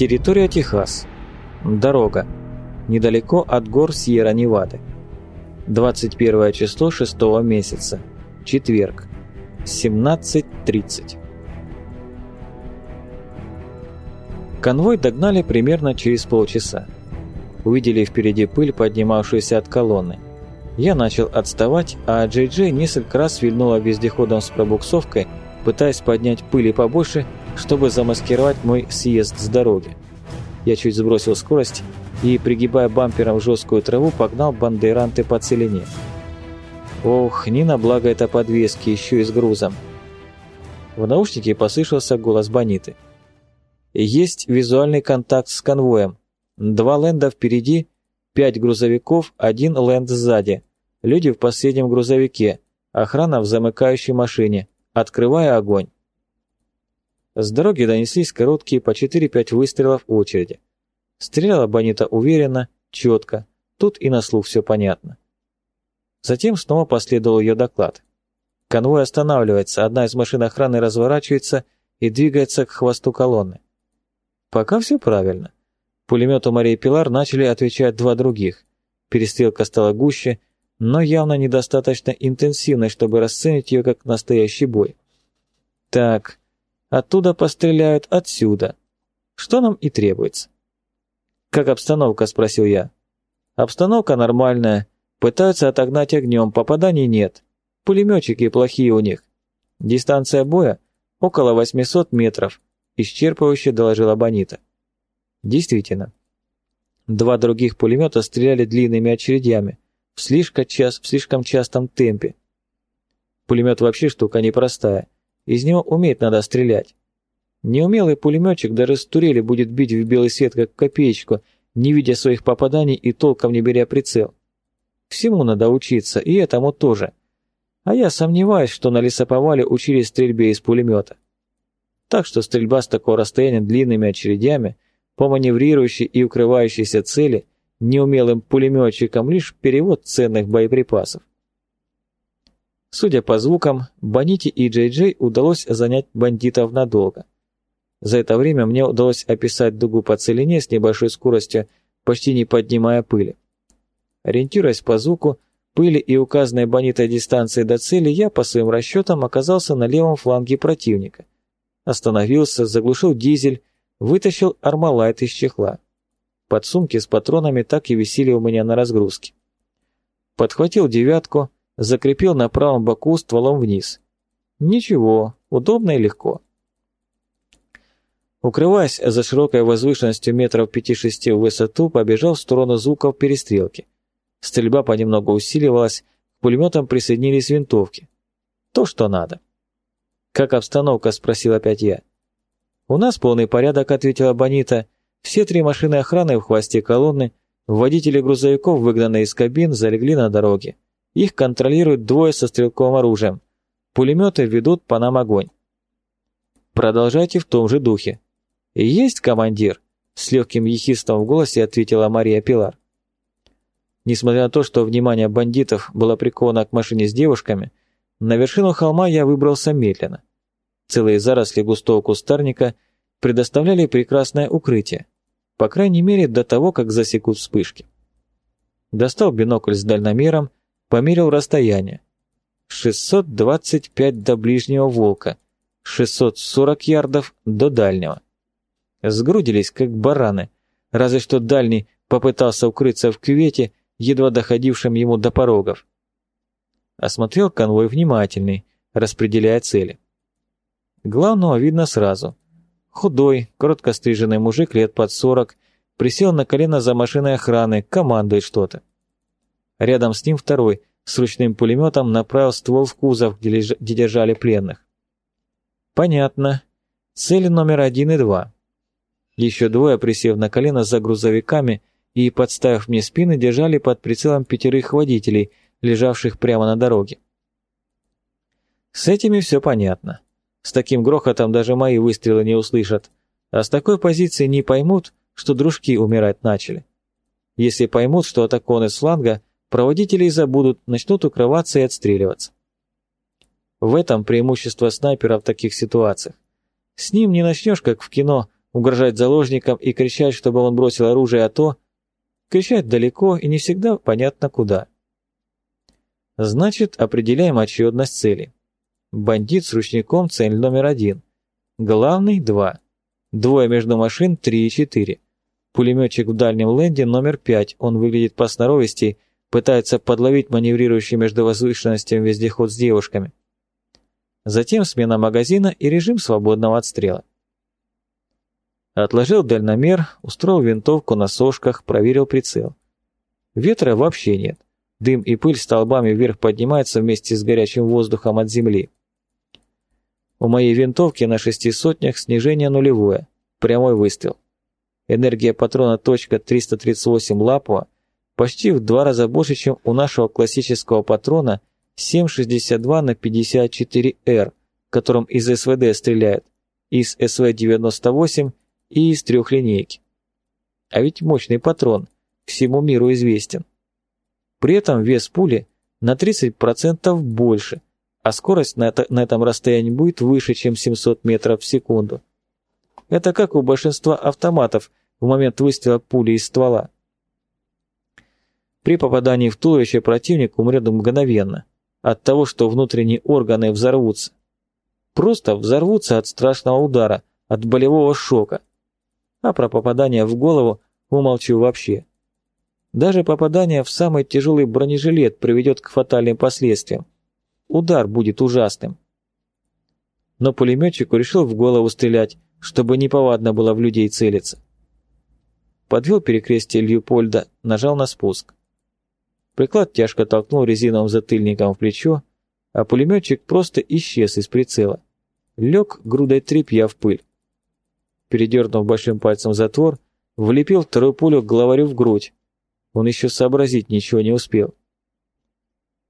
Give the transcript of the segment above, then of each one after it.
Территория Техас. Дорога. Недалеко от гор Сьерра-Невады. 21 число 6 месяца. Четверг. 17.30. Конвой догнали примерно через полчаса. Увидели впереди пыль, поднимавшуюся от колонны. Я начал отставать, а Джей Джей несколько раз вильнула вездеходом с пробуксовкой, пытаясь поднять пыли побольше, чтобы замаскировать мой съезд с дороги. Я чуть сбросил скорость и, пригибая бампером жесткую траву, погнал бандеранты по целине. Ох, не на благо это подвески, еще и с грузом. В наушнике послышался голос Бониты. Есть визуальный контакт с конвоем. Два ленда впереди, пять грузовиков, один ленд сзади. Люди в последнем грузовике, охрана в замыкающей машине. Открывая огонь. С дороги донеслись короткие по 4-5 выстрелов в очереди. Стреляла Бонита уверенно, четко, тут и на слух все понятно. Затем снова последовал ее доклад. Конвой останавливается, одна из машин охраны разворачивается и двигается к хвосту колонны. Пока все правильно. Пулемету Марии Пилар начали отвечать два других. Перестрелка стала гуще, но явно недостаточно интенсивной, чтобы расценить ее как настоящий бой. Так, оттуда постреляют отсюда. Что нам и требуется. «Как обстановка?» – спросил я. «Обстановка нормальная. Пытаются отогнать огнем, попаданий нет. Пулеметчики плохие у них. Дистанция боя – около 800 метров», – исчерпывающе доложила Бонита. Действительно. Два других пулемета стреляли длинными очередями – в слишком, час, в слишком частом темпе. Пулемет вообще штука непростая. Из него уметь надо стрелять. Неумелый пулеметчик даже с турели будет бить в белый свет как копеечку, не видя своих попаданий и толком не беря прицел. Всему надо учиться, и этому тоже. А я сомневаюсь, что на лесоповале учили стрельбе из пулемета. Так что стрельба с такого расстояния длинными очередями по маневрирующей и укрывающейся цели неумелым пулеметчикам лишь перевод ценных боеприпасов. Судя по звукам, Боните и Джей Джей удалось занять бандитов надолго. За это время мне удалось описать дугу по целине с небольшой скоростью, почти не поднимая пыли. Ориентируясь по звуку, пыли и указанной Бонитой дистанции до цели, я по своим расчетам оказался на левом фланге противника. Остановился, заглушил дизель, вытащил армалайт из чехла. Подсумки с патронами так и висели у меня на разгрузке. Подхватил девятку, закрепил на правом боку стволом вниз. Ничего, удобно и легко. Укрываясь за широкой возвышенностью метров пяти-шести в высоту, побежал в сторону звуков перестрелки. Стрельба понемногу усиливалась, к пулеметам присоединились винтовки. То, что надо. «Как обстановка?» – спросил опять я. «У нас полный порядок», – ответила Бонита – все три машины охраны в хвосте колонны, водители грузовиков, выгнанные из кабин, залегли на дороге. Их контролируют двое со стрелковым оружием. Пулеметы ведут по нам огонь. Продолжайте в том же духе. Есть командир? С легким ехистом в голосе ответила Мария Пилар. Несмотря на то, что внимание бандитов было приковано к машине с девушками, на вершину холма я выбрался медленно. Целые заросли густого кустарника предоставляли прекрасное укрытие. По крайней мере, до того, как засекут вспышки. Достал бинокль с дальномером, померил расстояние. 625 до ближнего волка, 640 ярдов до дальнего. Сгрудились, как бараны, разве что дальний попытался укрыться в кювете, едва доходившем ему до порогов. Осмотрел конвой внимательный, распределяя цели. Главного видно сразу. Худой, коротко стриженный мужик лет под сорок, присел на колено за машиной охраны, командует что-то. Рядом с ним второй, с ручным пулеметом, направил ствол в кузов, где, леж... где держали пленных. Понятно. Цели номер один и два. Еще двое, присев на колено за грузовиками и, подставив мне спины, держали под прицелом пятерых водителей, лежавших прямо на дороге. С этими все понятно. С таким грохотом даже мои выстрелы не услышат. А с такой позиции не поймут, что дружки умирать начали. Если поймут, что атакон из фланга, проводители забудут, начнут укрываться и отстреливаться. В этом преимущество снайпера в таких ситуациях. С ним не начнешь, как в кино, угрожать заложникам и кричать, чтобы он бросил оружие, а то... Кричать далеко и не всегда понятно куда. Значит, определяем очередность цели. Бандит с ручником – цель номер один. Главный – два. Двое между машин – три и четыре. Пулеметчик в дальнем ленде номер пять. Он выглядит по сноровисти, пытается подловить маневрирующий между возвышенностями вездеход с девушками. Затем смена магазина и режим свободного отстрела. Отложил дальномер, устроил винтовку на сошках, проверил прицел. Ветра вообще нет. Дым и пыль столбами вверх поднимаются вместе с горячим воздухом от земли. У моей винтовки на шести сотнях снижение нулевое. Прямой выстрел. Энергия патрона .338 лапова почти в два раза больше, чем у нашего классического патрона 7,62 на 54Р, которым из СВД стреляют, из СВ-98 и из трехлинейки. А ведь мощный патрон, всему миру известен. При этом вес пули на 30% больше, а скорость на, это, на этом расстоянии будет выше, чем 700 метров в секунду. Это как у большинства автоматов в момент выстрела пули из ствола. При попадании в туловище противник умрет мгновенно от того, что внутренние органы взорвутся. Просто взорвутся от страшного удара, от болевого шока, а про попадание в голову умолчу вообще. Даже попадание в самый тяжелый бронежилет приведет к фатальным последствиям. Удар будет ужасным. Но пулеметчику решил в голову стрелять, чтобы неповадно было в людей целиться. Подвел перекрестие Льюпольда, нажал на спуск. Приклад тяжко толкнул резиновым затыльником в плечо, а пулеметчик просто исчез из прицела. Лег грудой тряпья в пыль передернув большим пальцем затвор, влепил вторую пулю к главарю в грудь. Он еще сообразить ничего не успел.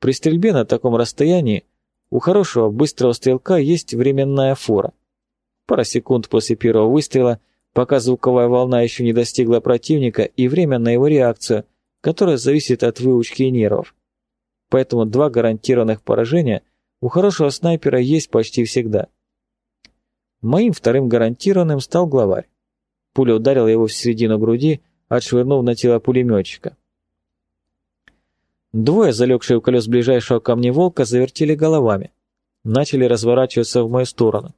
При стрельбе на таком расстоянии у хорошего быстрого стрелка есть временная фора. Пара секунд после первого выстрела, пока звуковая волна еще не достигла противника, и время на его реакцию, которая зависит от выучки и нервов. Поэтому два гарантированных поражения у хорошего снайпера есть почти всегда – Моим вторым гарантированным стал главарь. Пуля ударила его в середину груди, отшвырнув на тело пулеметчика. Двое, залегшие у колес ближайшего ко мне волка, завертели головами. Начали разворачиваться в мою сторону.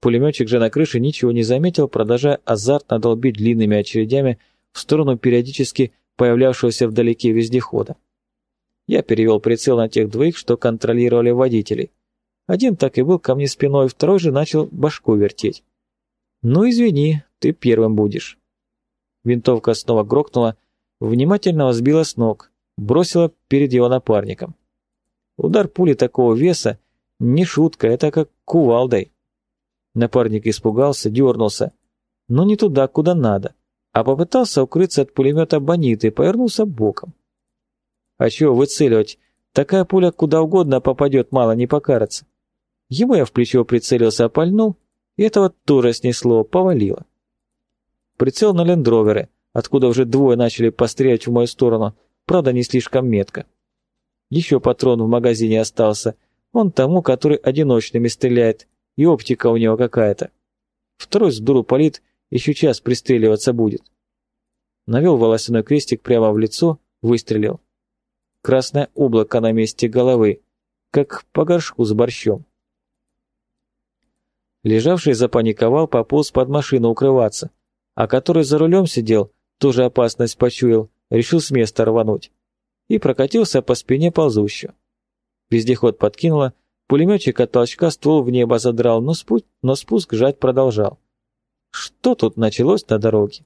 Пулеметчик же на крыше ничего не заметил, продолжая азартно долбить длинными очередями в сторону периодически появлявшегося вдалеке вездехода. Я перевел прицел на тех двоих, что контролировали водителей. Один так и был ко мне спиной, второй же начал башку вертеть. «Ну, извини, ты первым будешь». Винтовка снова грохнула, внимательно сбила с ног, бросила перед его напарником. Удар пули такого веса — не шутка, это как кувалдой. Напарник испугался, дернулся, но не туда, куда надо, а попытался укрыться от пулемета Бониты и повернулся боком. А чего выцеливать? Такая пуля куда угодно попадет, мало не покараться. Ему я в плечо прицелился, опальнул, и этого тоже снесло, повалило. Прицел на лендроверы, откуда уже двое начали пострелять в мою сторону, правда не слишком метко. Еще патрон в магазине остался, он тому, который одиночными стреляет, и оптика у него какая-то. Второй с дуру палит, еще час пристреливаться будет. Навел волосяной крестик прямо в лицо, выстрелил. Красное облако на месте головы, как по горшку с борщом. Лежавший запаниковал, пополз под машину укрываться, а который за рулем сидел, тоже опасность почуял, решил с места рвануть. И прокатился по спине ползущего. Вездеход подкинуло, пулеметчик от толчка ствол в небо задрал, но, спуск, но спуск жать продолжал. Что тут началось на дороге?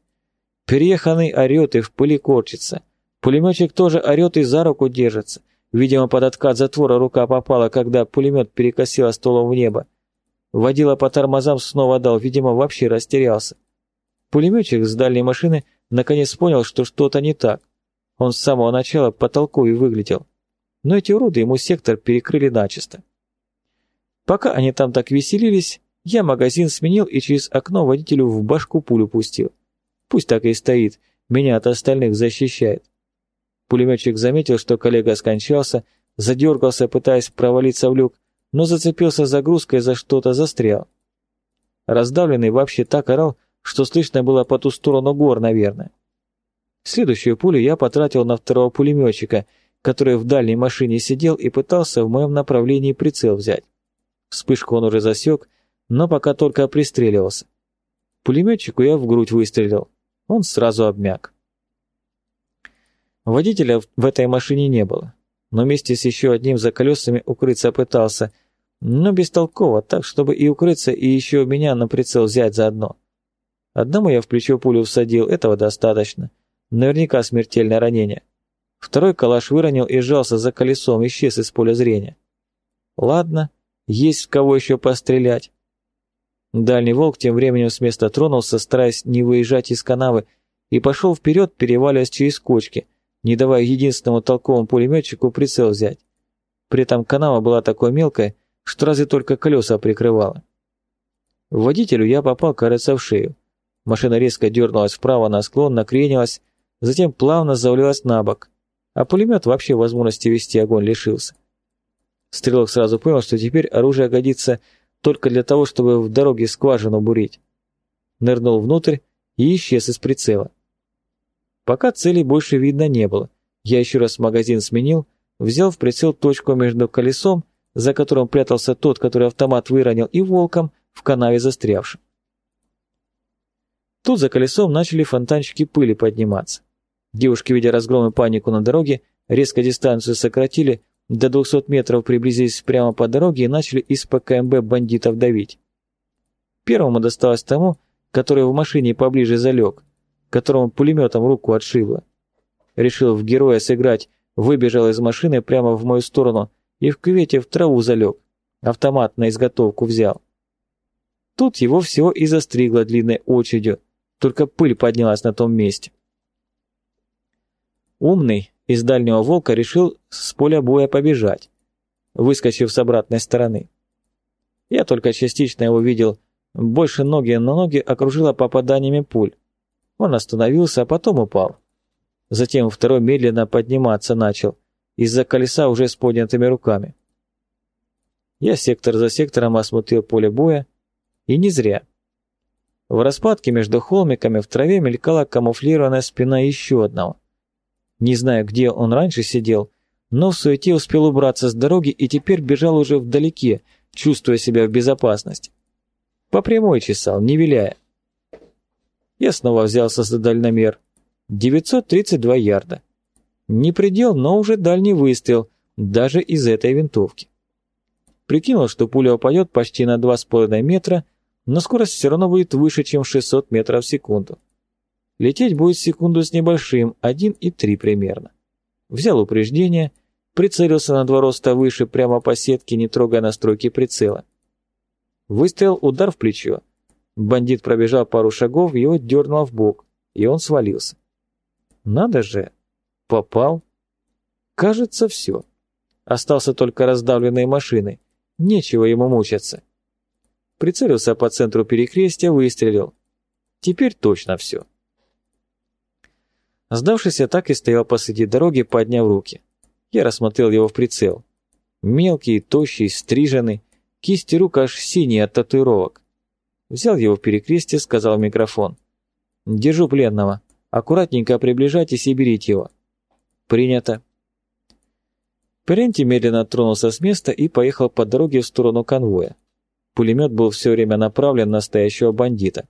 Перееханный орет и в пыли корчится. Пулеметчик тоже орет и за руку держится. Видимо, под откат затвора рука попала, когда пулемет перекосило стволом в небо. Водила по тормозам снова дал, видимо, вообще растерялся. Пулеметчик с дальней машины наконец понял, что что-то не так. Он с самого начала по толкове выглядел. Но эти уроды ему сектор перекрыли начисто. Пока они там так веселились, я магазин сменил и через окно водителю в башку пулю пустил. Пусть так и стоит, меня от остальных защищает. Пулеметчик заметил, что коллега скончался, задергался, пытаясь провалиться в люк, но зацепился загрузкой за что-то застрял. Раздавленный вообще так орал, что слышно было по ту сторону гор, наверное. Следующую пулю я потратил на второго пулеметчика, который в дальней машине сидел и пытался в моем направлении прицел взять. Вспышку он уже засек, но пока только пристреливался. Пулеметчику я в грудь выстрелил. Он сразу обмяк. Водителя в этой машине не было, но вместе с еще одним за колесами укрыться пытался, но бестолково, так, чтобы и укрыться, и еще меня на прицел взять заодно. Одному я в плечо пулю всадил, этого достаточно. Наверняка смертельное ранение. Второй калаш выронил и сжался за колесом, исчез из поля зрения. Ладно, есть в кого еще пострелять. Дальний волк тем временем с места тронулся, стараясь не выезжать из канавы, и пошел вперед, переваливаясь через кочки, не давая единственному толковому пулеметчику прицел взять. При этом канава была такой мелкой, что разве только колеса прикрывала. Водителю я попал, кажется, в шею. Машина резко дернулась вправо на склон, накренилась, затем плавно завалилась на бок, а пулемет вообще возможности вести огонь лишился. Стрелок сразу понял, что теперь оружие годится только для того, чтобы в дороге скважину бурить. Нырнул внутрь и исчез из прицела. Пока целей больше видно не было. Я еще раз магазин сменил, взял в прицел точку между колесом, за которым прятался тот, который автомат выронил, и волком в канаве застрявшим. Тут за колесом начали фонтанчики пыли подниматься. Девушки, видя разгром и панику на дороге, резко дистанцию сократили, до 200 метров приблизились прямо по дороге и начали из ПКМБ бандитов давить. Первому досталось тому, который в машине поближе залег, которому пулеметом руку отшибло. Решил в героя сыграть, выбежал из машины прямо в мою сторону и в кювете в траву залег, автомат на изготовку взял. Тут его всего и застригло длинной очередью, только пыль поднялась на том месте. Умный из дальнего волка решил с поля боя побежать, выскочив с обратной стороны. Я только частично его видел, больше ноги на ноги окружило попаданиями пуль. Он остановился, а потом упал. Затем второй медленно подниматься начал, из-за колеса уже с поднятыми руками. Я сектор за сектором осмотрел поле боя, и не зря. В распадке между холмиками в траве мелькала камуфлированная спина еще одного. Не знаю, где он раньше сидел, но в суете успел убраться с дороги и теперь бежал уже вдалеке, чувствуя себя в безопасности. По прямой чесал, не виляя. Я снова взялся за дальномер. 932 ярда. Не предел, но уже дальний выстрел, даже из этой винтовки. Прикинул, что пуля упадет почти на 2,5 метра, но скорость все равно будет выше, чем 600 метров в секунду. Лететь будет секунду с небольшим, 1,3 примерно. Взял упреждение, прицелился на два роста выше, прямо по сетке, не трогая настройки прицела. Выстрел, удар в плечо. Бандит пробежал пару шагов, его дернуло в бок, и он свалился. Надо же, попал. Кажется, все. Остался только раздавленные машины. Нечего ему мучаться. Прицелился по центру перекрестия, выстрелил. Теперь точно все. Сдавшись, я так и стоял посреди дороги, подняв руки. Я рассмотрел его в прицел. Мелкий, тощий, стриженный, кисти рук аж синие от татуировок. Взял его в перекрестие, сказал в микрофон. «Держу пленного. Аккуратненько приближайтесь и берите его». «Принято». Паренти медленно тронулся с места и поехал по дороге в сторону конвоя. Пулемет был все время направлен на стоящего бандита.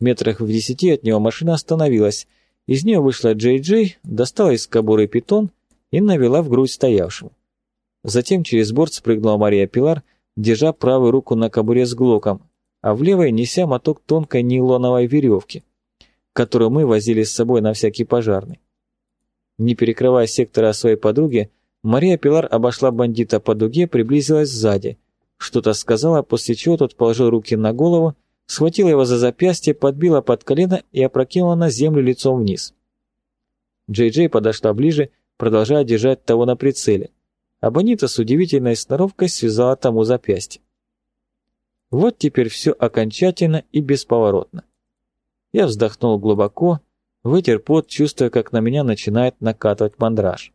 Метрах в десяти от него машина остановилась, из нее вышла Джей Джей, достала из кобуры питон и навела в грудь стоявшему. Затем через борт спрыгнула Мария Пилар, держа правую руку на кобуре с глоком, а в левой неся моток тонкой нейлоновой веревки, которую мы возили с собой на всякий пожарный. Не перекрывая сектора своей подруги, Мария Пилар обошла бандита по дуге, приблизилась сзади, что-то сказала, после чего тот положил руки на голову схватила его за запястье, подбила под колено и опрокинула на землю лицом вниз. Джей-Джей подошла ближе, продолжая держать того на прицеле, а Бонита с удивительной сноровкой связала тому запястье. Вот теперь все окончательно и бесповоротно. Я вздохнул глубоко, вытер пот, чувствуя, как на меня начинает накатывать мандраж.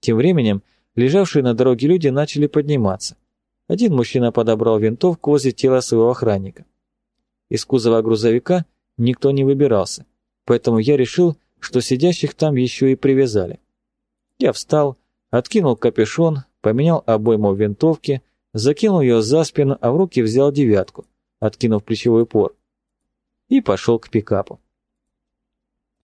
Тем временем лежавшие на дороге люди начали подниматься. Один мужчина подобрал винтовку возле тела своего охранника. Из кузова грузовика никто не выбирался, поэтому я решил, что сидящих там еще и привязали. Я встал, откинул капюшон, поменял обойму винтовки, закинул ее за спину, а в руки взял девятку, откинув плечевой пор, и пошел к пикапу.